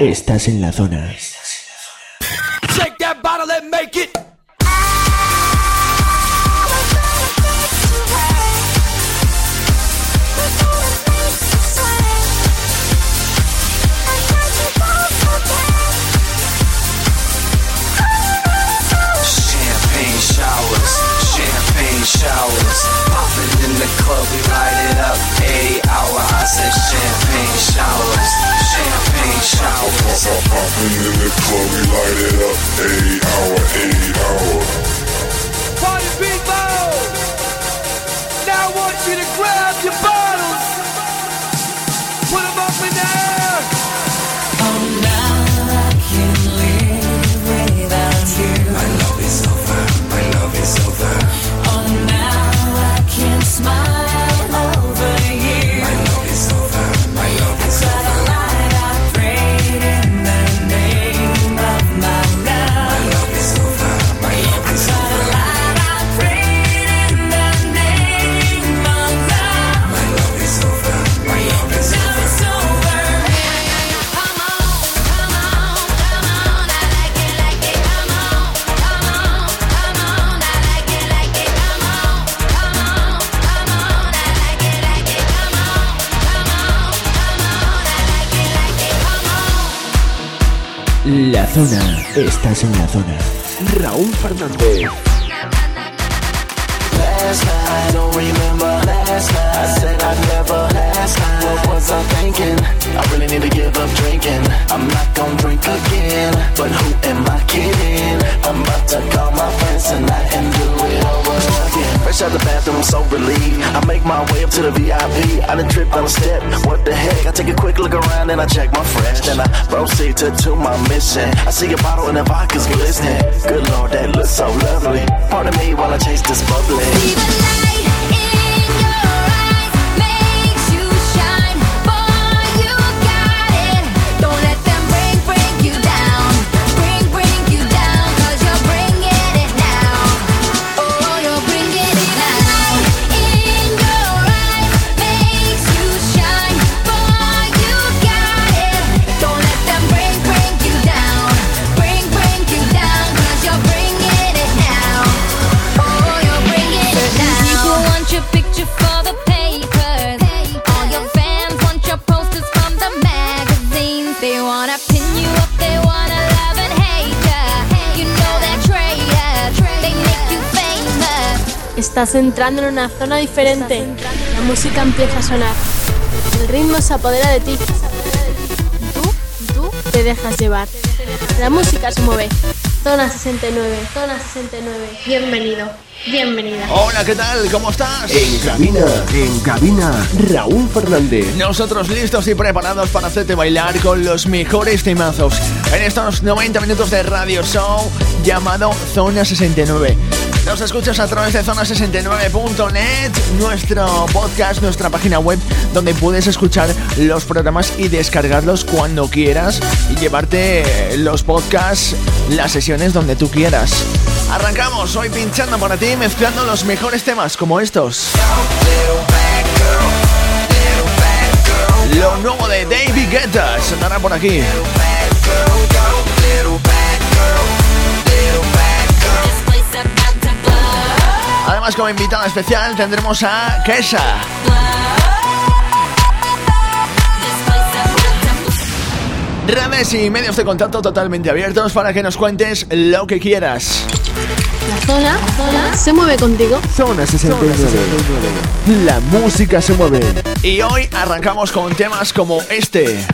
Estás en la zona. Shake that bottle and make it. Champagne showers, champagne showers. Popping in the club, we light it up. 80 hour, I said champagne showers, champagne showers. Popping in the club, we light it up. 80 hour, 80 hour. Party people. Now I want you to grab your bottles. Smile zona. Estás en la zona. Raúl Fernández. Last night, I don't remember last night. I said I'd never last night. What was I thinking? I really need to give up drinking. I'm not gonna drink again. But who am I kidding? I'm about to call my friends tonight and do it over again. Fresh out the bathroom, so relieved. I make my way up to the VIP. I done tripped on a step. What the heck? I take a quick look around and I check my fresh. Then I proceed to, to my mission. I see a bottle and the vodka's glistening. Good lord, that looks so lovely. Pardon me while I chase this bubbly. Estás entrando en una zona diferente. La música empieza a sonar. El ritmo se apodera de ti. Tú, tú te dejas llevar. La música se mueve. Zona 69, zona 69. Bienvenido, bienvenida. Hola, ¿qué tal? ¿Cómo estás? En cabina. En cabina. Raúl Fernández. Nosotros listos y preparados para hacerte bailar con los mejores temazos en estos 90 minutos de radio show llamado Zona 69. Nos escuchas a través de zona69.net, nuestro podcast, nuestra página web, donde puedes escuchar los programas y descargarlos cuando quieras y llevarte los podcasts, las sesiones donde tú quieras. Arrancamos hoy pinchando para ti, mezclando los mejores temas como estos. Lo nuevo de David Guetta sonará por aquí. Además, como invitada especial tendremos a Kesha. Redes y medios de contacto totalmente abiertos para que nos cuentes lo que quieras. La zona, zona se mueve contigo. Zona 69. La música se mueve. Y hoy arrancamos con temas como este.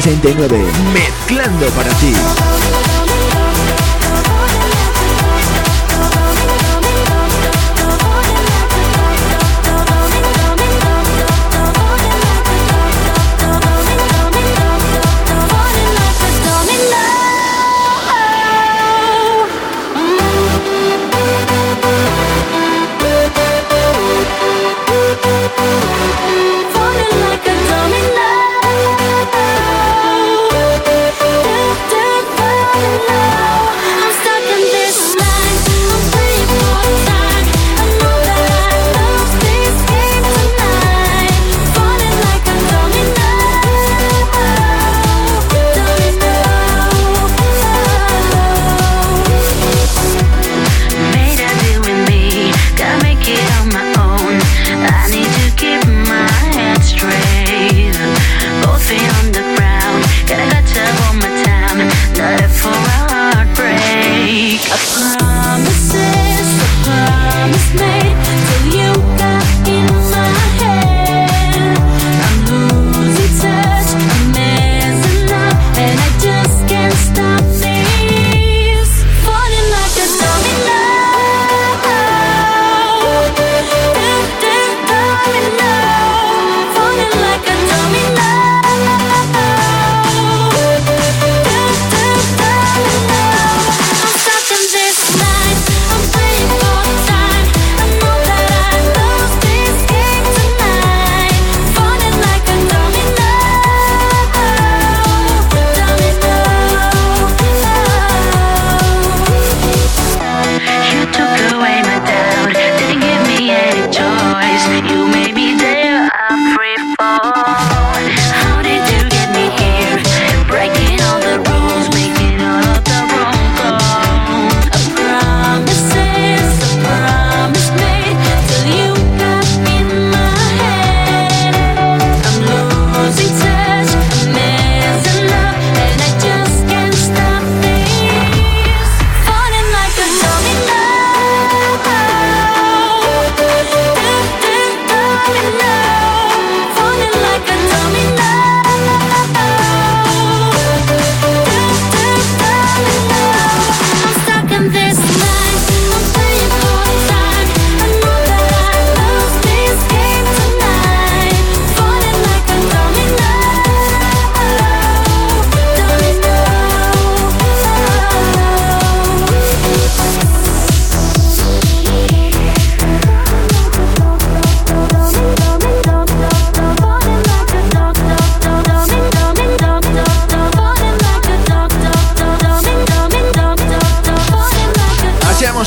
69, mezclando para ti.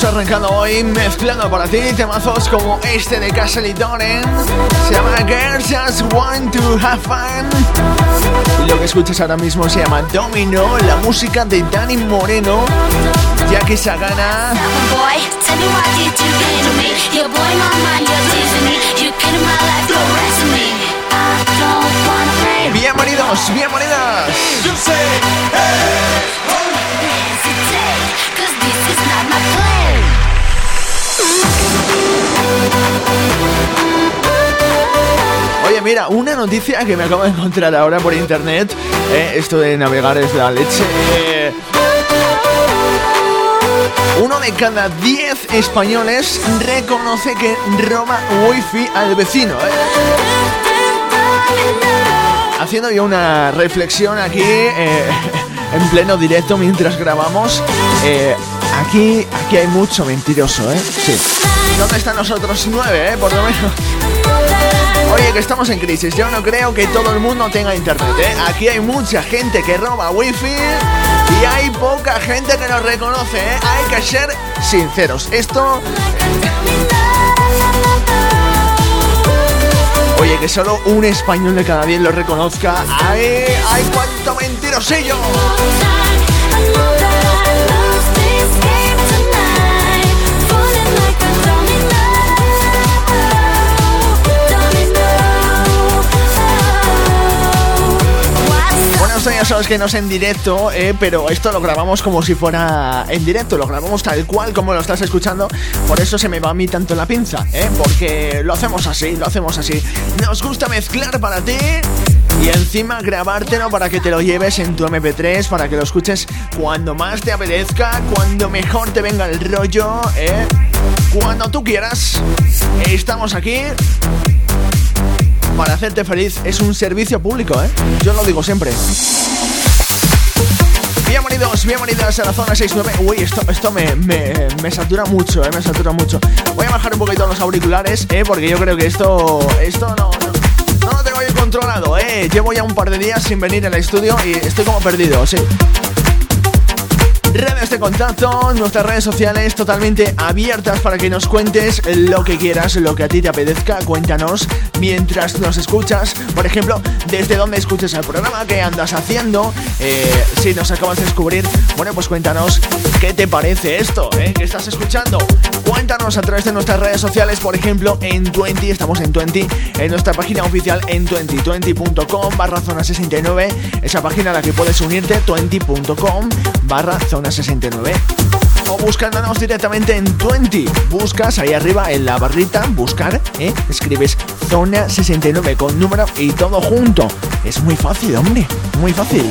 Arrancado hoy mezclando para ti temazos como este de Castle Donen. Se llama Girls Just Want to Have Fun. Y lo que escuchas ahora mismo se llama Domino, la música de Dani Moreno. I don't wanna play. Bienvenidos, bienvenidas. Hesitate, 'cause this is not my plan. Oye, mira, una noticia que me acabo de encontrar ahora por internet. eh, esto de navegar es la leche. uno de cada diez españoles reconoce que roba wifi al vecino. eh. Haciendo yo una reflexión aquí eh, en pleno directo mientras grabamos. Aquí, aquí hay mucho mentiroso, ¿eh? Sí. ¿Dónde están nosotros nueve, eh? Por lo menos. Oye, que estamos en crisis. Yo no creo que todo el mundo tenga internet, ¿eh? Aquí hay mucha gente que roba wifi y hay poca gente que nos reconoce, ¿eh? Hay que ser sinceros. Esto... Oye, que solo un español de cada diez lo reconozca. ¡Ay, ay, cuánto mentirosillo! Días sabes que no es en directo, eh, pero esto lo grabamos como si fuera en directo, lo grabamos tal cual como lo estás escuchando, por eso se me va a mí tanto la pinza, eh, porque lo hacemos así, lo hacemos así. Nos gusta mezclar para ti y encima grabártelo para que te lo lleves en tu MP3, para que lo escuches cuando más te apetezca, cuando mejor te venga el rollo, eh, cuando tú quieras. Estamos aquí para hacerte feliz. Es un servicio público, ¿eh? Yo lo digo siempre. Bienvenidos, bienvenidas a la zona 69. Uy, esto, esto me, me, me satura mucho, eh, me satura mucho. Voy a bajar un poquito los auriculares, eh, porque yo creo que esto, esto no, no, lo tengo bien controlado, eh. Llevo ya un par de días sin venir al estudio y estoy como perdido, sí. Redes de contacto, nuestras redes sociales totalmente abiertas para que nos cuentes lo que quieras, lo que a ti te apetezca. Cuéntanos mientras nos escuchas, por ejemplo, desde dónde escuchas el programa, qué andas haciendo, eh, si nos acabas de descubrir. Bueno, pues cuéntanos qué te parece esto, eh, que estás escuchando. Cuéntanos a través de nuestras redes sociales, por ejemplo, en 20, estamos en 20, en nuestra página oficial en 20, 20.com barra zona 69, esa página a la que puedes unirte, 20.com barra zona 69 o buscándonos directamente en 20. Buscas ahí arriba en la barrita, buscar, ¿eh? escribes zona 69 con número y todo junto. Es muy fácil, hombre, muy fácil.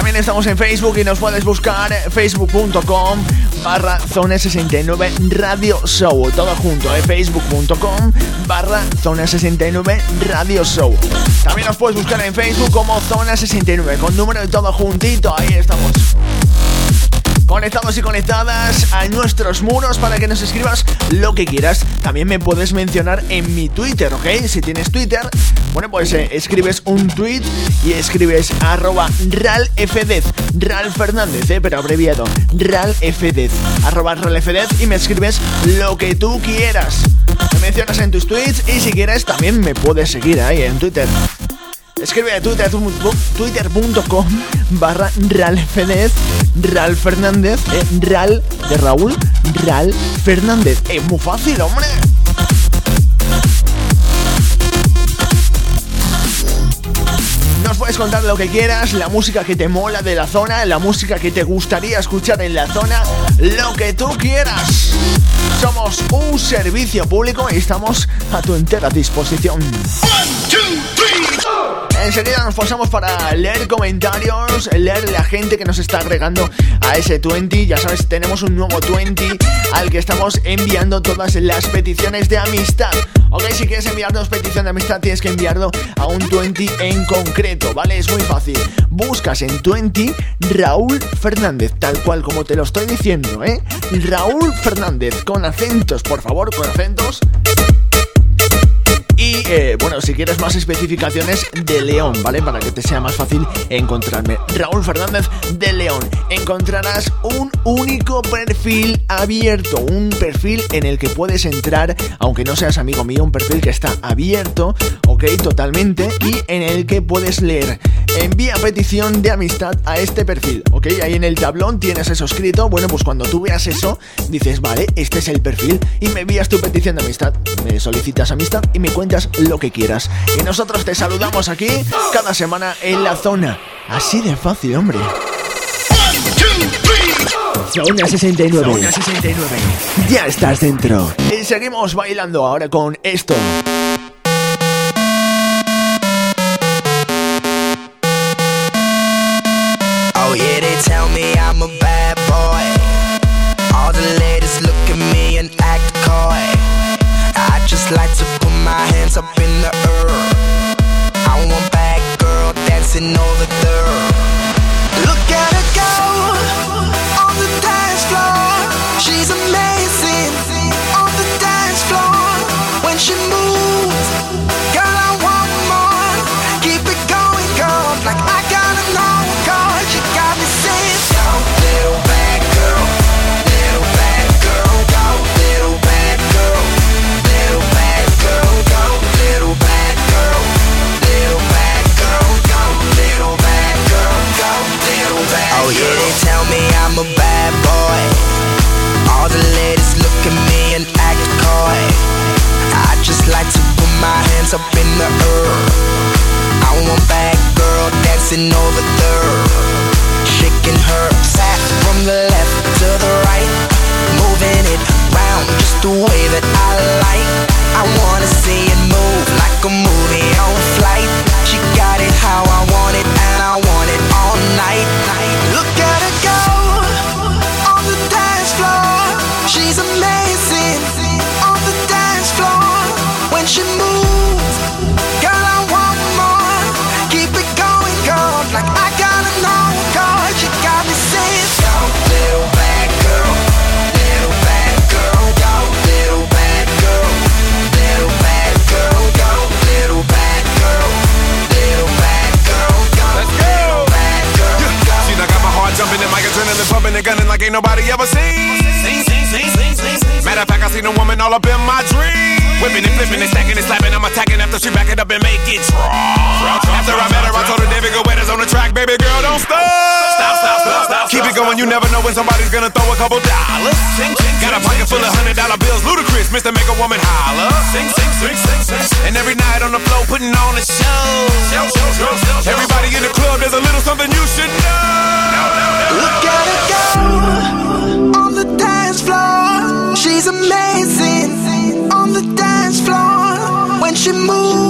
También estamos en Facebook y nos puedes buscar facebook.com barra zona 69 radio show. Todo junto, ¿eh? facebook.com barra zona 69 radio show. También nos puedes buscar en Facebook como zona 69 con número y todo juntito. Ahí estamos conectados y conectadas a nuestros muros para que nos escribas lo que quieras. También me puedes mencionar en mi Twitter, ¿ok? Si tienes Twitter, bueno, pues eh, escribes un tweet y escribes arroba ralfdez, Ral Fernández, ¿eh? pero abreviado, ralfdez, arroba ralfdez y me escribes lo que tú quieras. Me mencionas en tus tweets y si quieres también me puedes seguir ahí en Twitter. Escribe a Twitter, twitter.com barra ralfedez, Ral Fernández, eh, Ral de Raúl, Ral Fernández. Es muy fácil, hombre. Nos puedes contar lo que quieras, la música que te mola de la zona, la música que te gustaría escuchar en la zona, lo que tú quieras. Somos un servicio público y estamos a tu entera disposición. Enseguida nos pasamos para leer comentarios, leer la gente que nos está agregando a ese 20. Ya sabes, tenemos un nuevo 20 al que estamos enviando todas las peticiones de amistad. Ok, si quieres enviarnos petición de amistad, tienes que enviarlo a un 20 en concreto, ¿vale? Es muy fácil. Buscas en 20 Raúl Fernández, tal cual como te lo estoy diciendo, ¿eh? Raúl Fernández, con acentos, por favor, con acentos. Eh, bueno, si quieres más especificaciones de León, ¿vale? Para que te sea más fácil encontrarme. Raúl Fernández de León. Encontrarás un único perfil abierto, un perfil en el que puedes entrar, aunque no seas amigo mío, un perfil que está abierto, ok, totalmente, y en el que puedes leer. Envía petición de amistad a este perfil, ok, ahí en el tablón tienes eso escrito. Bueno, pues cuando tú veas eso, dices, vale, este es el perfil, y me envías tu petición de amistad. Me solicitas amistad y me cuentas lo que quieras. Y nosotros te saludamos aquí cada semana en la zona. Así de fácil, hombre. Zona 69. Zona 69. Ya estás dentro. Y seguimos bailando ahora con esto. Oh yeah, they tell me I'm a bad boy. All the ladies look at me and act coy. I just like to my hands up in the air. I want bad girl dancing over there. Look hands up in the air. I want back girl dancing over there. Shaking her sack from the left to the right. Moving it round just the way that I like. I wanna see it move like a movie on flight. She got it how I want it and I want it all night. Look at. And gunning like ain't nobody ever seen. Matter of fact, I seen a woman all up in my dream. Whipping and flipping and stacking and slapping. I'm attacking after she back it up and make it drop. After I met her, I told her David Guetta's on the track. Baby girl, don't stop. Stop, stop, stop, stop. Keep it going. You never know when somebody's gonna throw a couple dollars. Sing, sing, got a pocket full of hundred dollar bills. Ludacris, Mr. Make a Woman holler. Sing, sing, sing, sing, sing. And every night on the floor, putting on a show. Show, show, show, show. Everybody in the club, there's a little something you should know. Look at her go on the dance floor. She's amazing move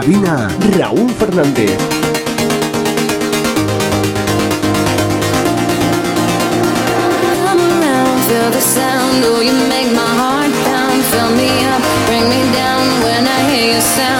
cabina, Raúl Fernández. Sound. Oh, you make my heart pound. Fill me up, bring me down when I hear your sound.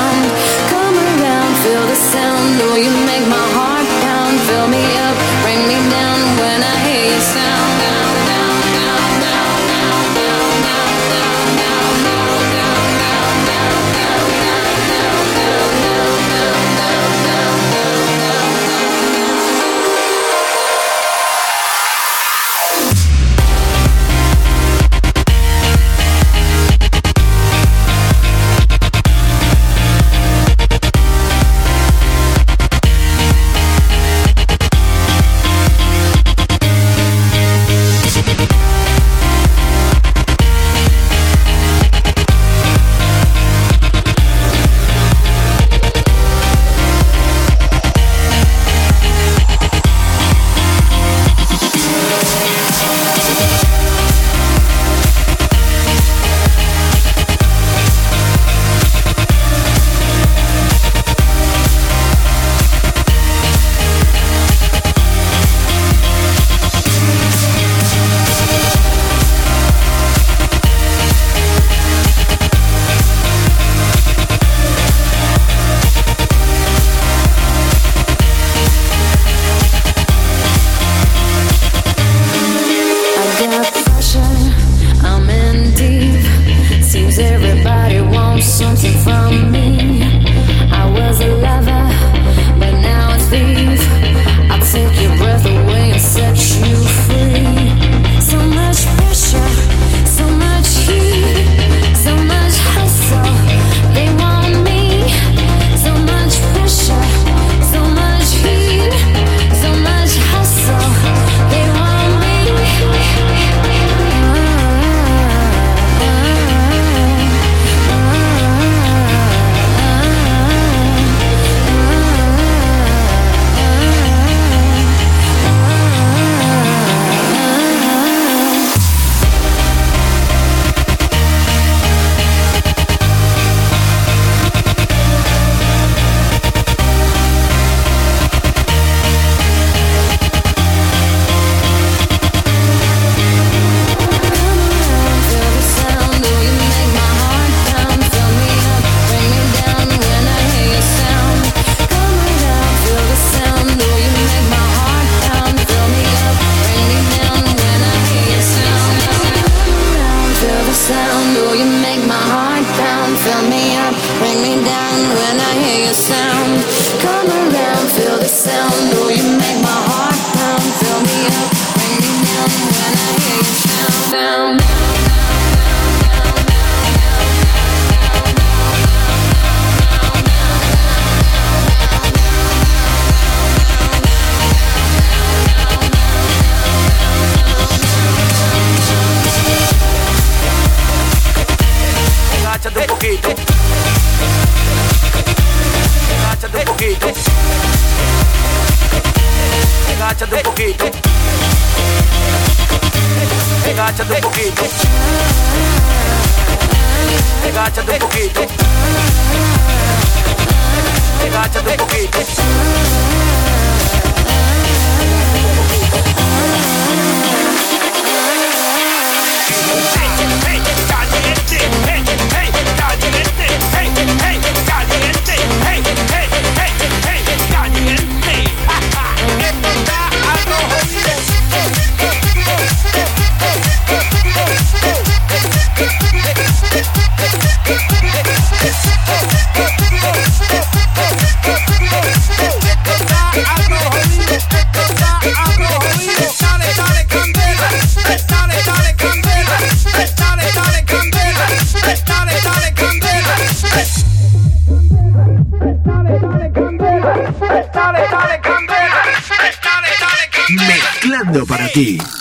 D.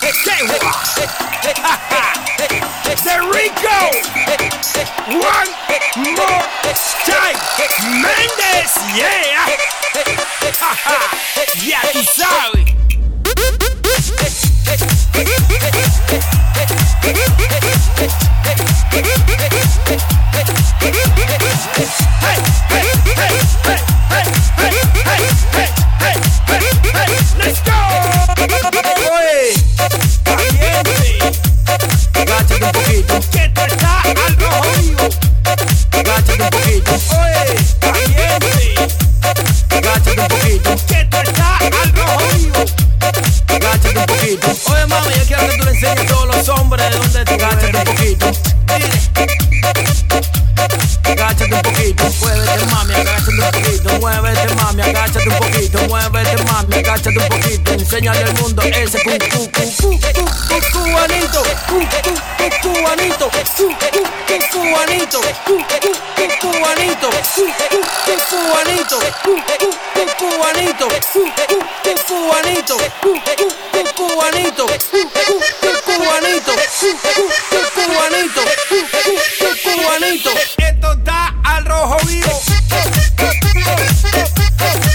agáchate un poquito. Muévete, mami, agáchate un poquito. Enséñale al mundo ese cu cu cu cu cu cu cubanito. Cu cu cu cubanito. Cu cu cu cubanito. Cu cu cu cubanito. Cu cu cu cubanito. Cu cu cu cubanito. Cu cu cu cubanito. Cu cu cu cubanito. Cu cu cu cubanito. Cu cu cu cubanito. Cu cu cu cubanito. Esto está al rojo vivo. Dale,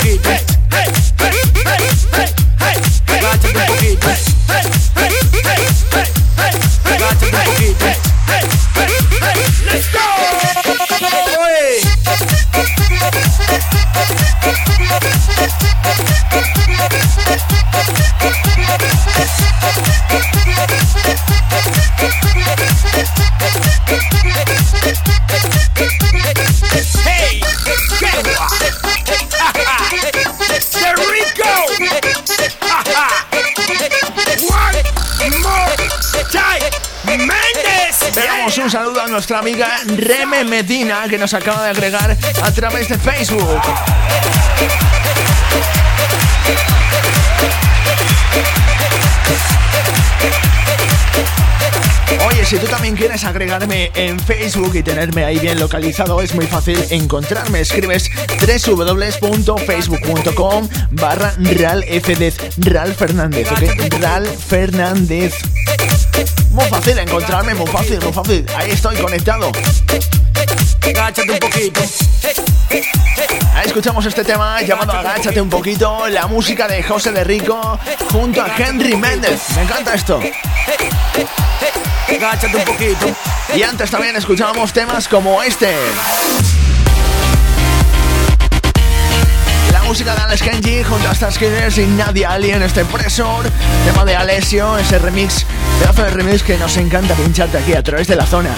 hey, amiga Reme Medina que nos acaba de agregar a través de Facebook. Oye, si tú también quieres agregarme en Facebook y tenerme ahí bien localizado, es muy fácil encontrarme. Escribes www.facebook.com barra RalFDez, Ral Fernández, ¿ok? Ral Fernández. Muy fácil encontrarme, muy fácil, muy fácil. Ahí estoy conectado. Agáchate un poquito. Ahí escuchamos este tema llamado Agáchate un poquito, la música de José de Rico junto a Henry Méndez. Me encanta esto. Agáchate un poquito. Y antes también escuchábamos temas como este. Música de Alex Kenji junto a Star Killers y Nadia Alien, este Pressor, tema de Alessio, ese remix, pedazo de remix que nos encanta pincharte aquí a través de la zona.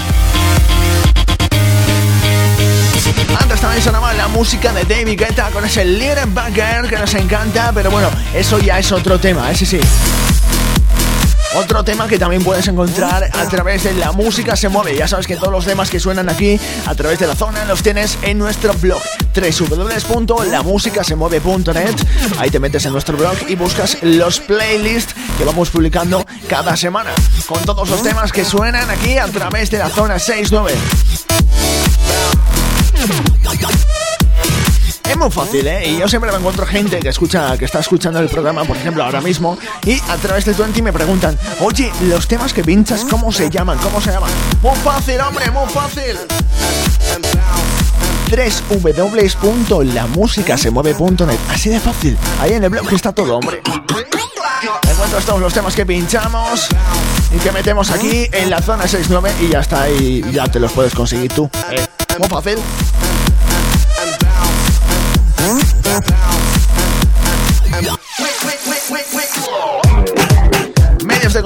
Antes también sonaba la música de David Guetta con ese Little Bagger que nos encanta, pero bueno, eso ya es otro tema, ese sí. Otro tema que también puedes encontrar a través de la música se mueve. Ya sabes que todos los temas que suenan aquí a través de la zona los tienes en nuestro blog www.lamusicasemueve.net. Ahí te metes en nuestro blog y buscas los playlists que vamos publicando cada semana con todos los temas que suenan aquí a través de la zona 69. Es muy fácil, ¿eh? Y yo siempre me encuentro gente que escucha, que está escuchando el programa, por ejemplo, ahora mismo, y a través de Twenty me preguntan, oye, los temas que pinchas, ¿cómo se llaman? ¿Cómo se llaman? Muy fácil, hombre, muy fácil. www.lamusicasemueve.net Así de fácil. Ahí en el blog está todo, hombre. Encuentras todos los temas que pinchamos y que metemos aquí en la zona 69 y ya está, y ya te los puedes conseguir tú. ¿eh? Muy fácil.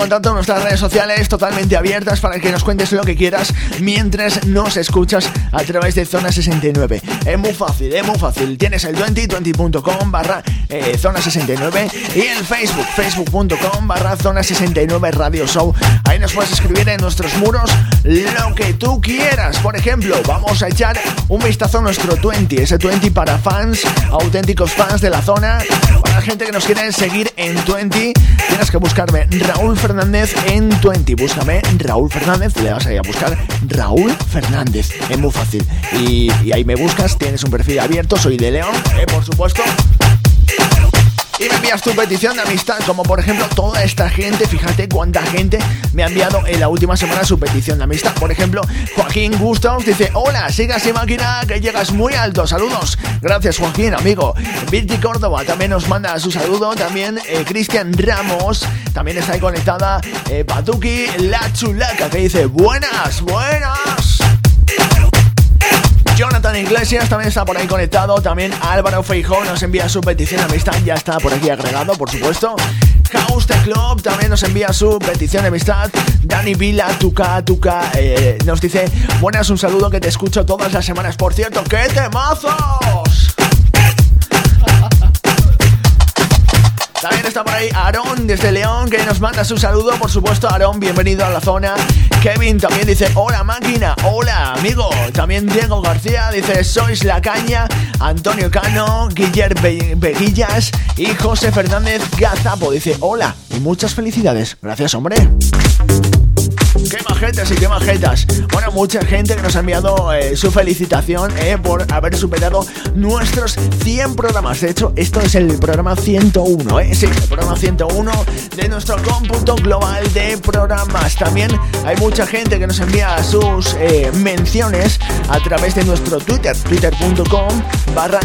Contacto nuestras redes sociales totalmente abiertas para que nos cuentes lo que quieras mientras nos escuchas a través de Zona 69. Es muy fácil, es muy fácil. Tienes el 20, 20.com barra eh, Zona 69 y el Facebook, facebook.com barra Zona 69 Radio Show. Ahí nos puedes escribir en nuestros muros lo que tú quieras. Por ejemplo, vamos a echar un vistazo a nuestro 20, ese 20 para fans, auténticos fans de la zona, para la gente que nos quiere seguir en 20. Tienes que buscarme Raúl Fernández en 20. Búscame Raúl Fernández, le vas a ir a buscar Raúl Fernández. Es muy fácil. Y ahí me buscas, tienes un perfil abierto, soy de León, eh, por supuesto. Y me envías tu petición de amistad, como por ejemplo toda esta gente, fíjate cuánta gente me ha enviado en la última semana su petición de amistad. Por ejemplo, Joaquín Gustos dice, hola, sigas y máquina, que llegas muy alto, saludos. Gracias Joaquín, amigo. Virti Córdoba también nos manda su saludo, también eh, Cristian Ramos, también está ahí conectada eh, Patuki La Chulaca, que dice, buenas, buenas. Jonathan Iglesias también está por ahí conectado. También Álvaro Feijó nos envía su petición de amistad. Ya está por aquí agregado, por supuesto. House the Club también nos envía su petición de amistad. Dani Vila, Tuca, Tuca, eh, nos dice: Buenas, un saludo que te escucho todas las semanas. Por cierto, ¡qué temazos! También está por ahí Aarón desde León que nos manda su saludo. Por supuesto, Aarón, bienvenido a la zona. Kevin también dice: Hola máquina, hola amigo. También Diego García dice: Sois la caña. Antonio Cano, Guillermo Veguillas y José Fernández Gazapo dice: Hola y muchas felicidades. Gracias, hombre. Qué majetas y qué majetas. Bueno, mucha gente que nos ha enviado eh, su felicitación eh, por haber superado nuestros 100 programas. De hecho, esto es el programa 101, ¿eh? Sí, el programa 101 de nuestro cómputo global de programas. También hay mucha gente que nos envía sus eh, menciones a través de nuestro Twitter, twitter.com barra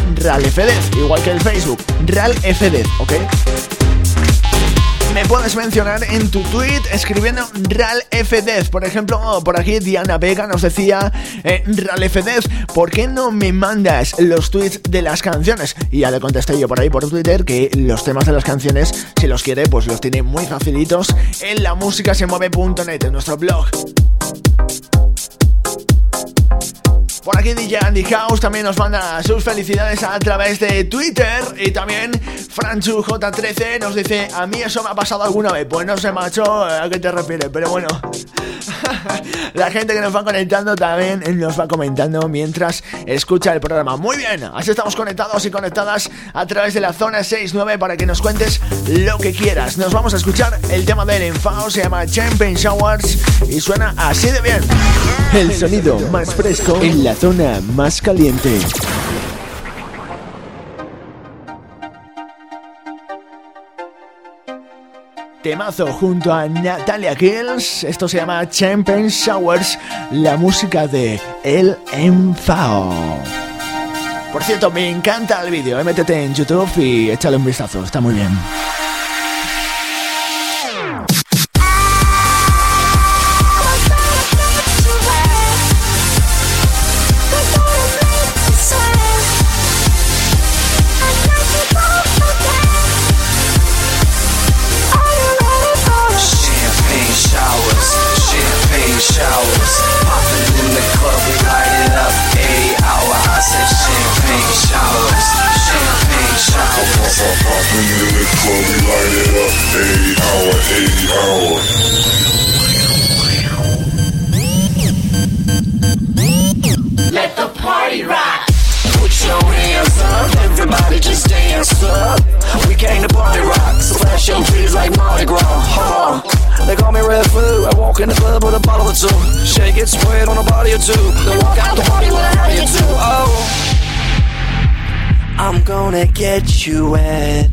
igual que el Facebook, ralfedez, ¿ok? Me puedes mencionar en tu tweet escribiendo RalFDez. Por ejemplo, por aquí Diana Vega nos decía, eh, RalFDez, ¿por qué no me mandas los tweets de las canciones? Y ya le contesté yo por ahí por Twitter que los temas de las canciones, si los quiere, pues los tiene muy facilitos en la música en nuestro blog. Por aquí DJ Andy House también nos manda sus felicidades a través de Twitter y también Franchu J13 nos dice, a mí eso me ha pasado alguna vez. Pues no sé, macho, a qué te refieres, pero bueno. La gente que nos va conectando también nos va comentando mientras escucha el programa. Muy bien, así estamos conectados y conectadas a través de la zona 69 para que nos cuentes lo que quieras. Nos vamos a escuchar el tema del enfado, se llama Champion Showers y suena así de bien. El sonido más fresco en la zona más caliente. Temazo junto a Natalia Kills. Esto se llama Champagne Showers, la música de El Enfao. Por cierto, me encanta el vídeo, eh, métete en YouTube y échale un vistazo, está muy bien. Let the party rock. Put your hands up, everybody just dance up. We came to party rock, so flash your trees like Mardi Gras. Huh. They call me Red Food. I walk in the club with a bottle or two. Shake it, spread on a body or two. Then walk out the party with a hurry or two. Oh. I'm gonna get you wet.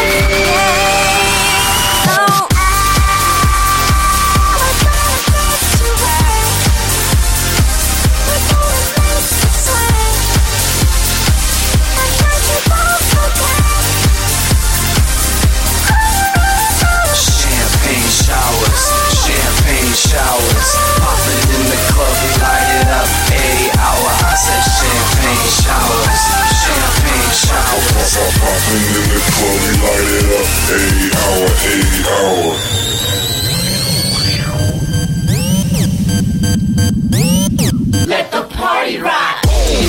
Showers. Popping in the club, we light it up. Eight hour, eight hour. Let the party rock.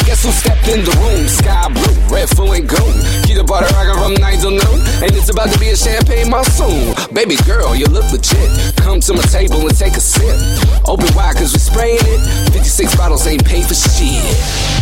Guess who stepped in the room? Sky blue, red, full and gold. Keep the butter rockin' from night till noon. And it's about to be a champagne monsoon. Baby girl, you look legit. Come to my table and take a sip. Open wide, cause we spraying it. 56 bottles ain't paid for shit.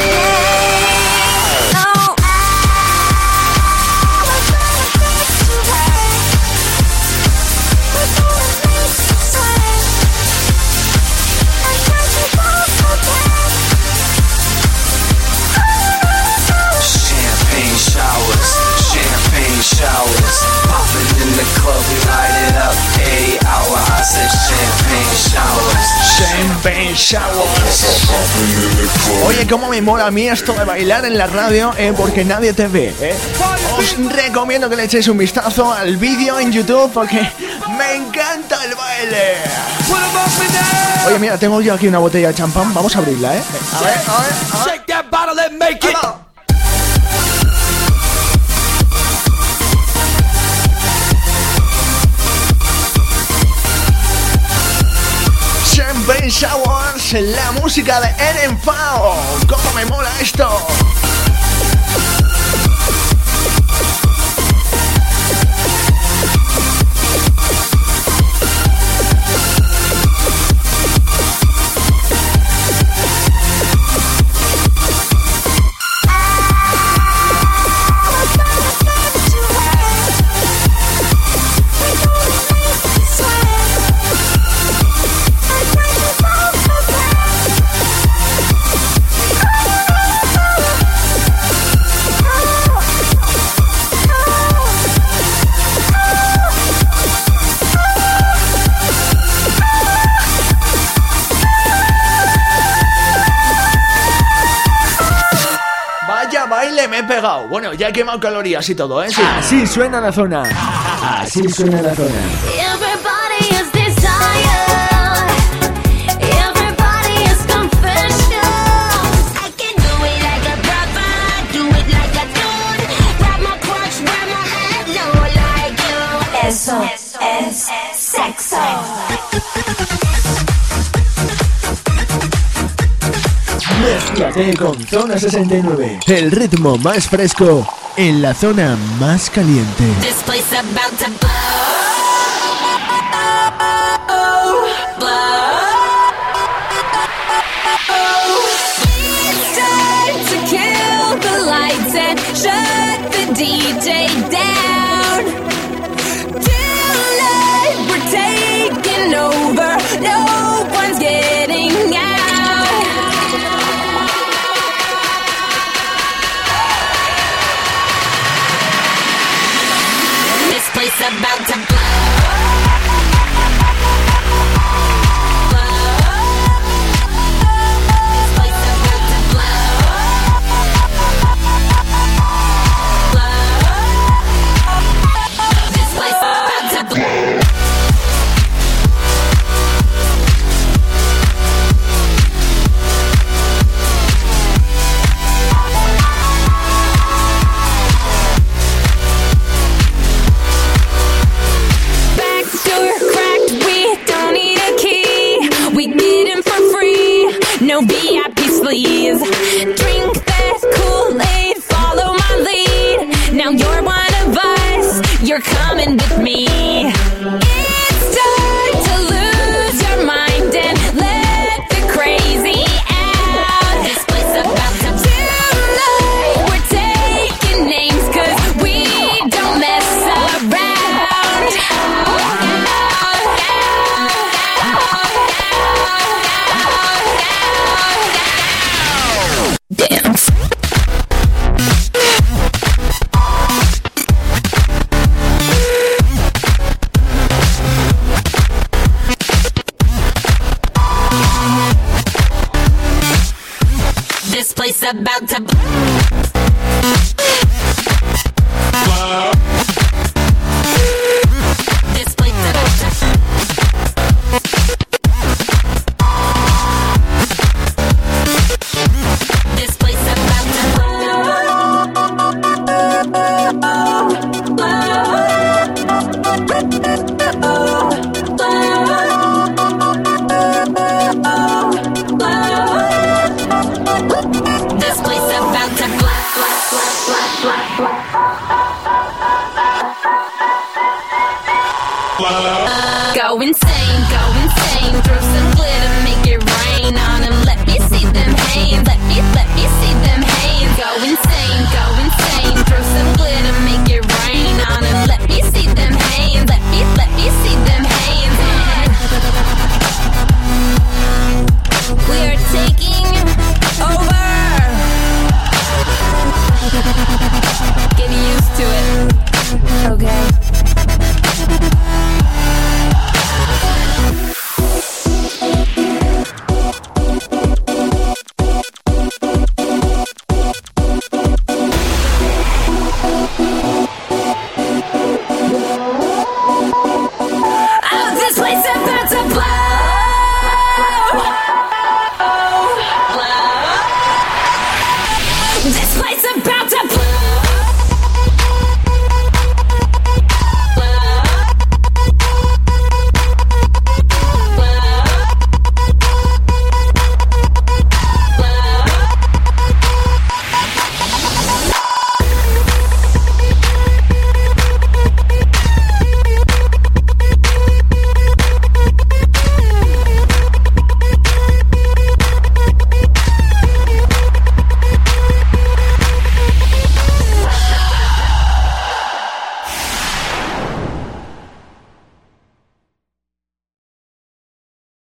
Hour, I said champagne showers. Champagne Showers. Oye, cómo me mola a mí esto de bailar en la radio, eh, porque nadie te ve, eh. Os recomiendo que le echéis un vistazo al vídeo en YouTube porque me encanta el baile. Oye, mira, tengo yo aquí una botella de champán, vamos a abrirla, eh. A ver, a ver. Shake that bottle and make it. Showers, la música de Eren Fao. ¿Cómo me mola esto? He quemado calorías y todo, ¿eh? Sí. Así suena la zona. Así suena la zona. Eso es sexo. Mézclate con Zona 69. El ritmo más fresco en la zona más caliente. About to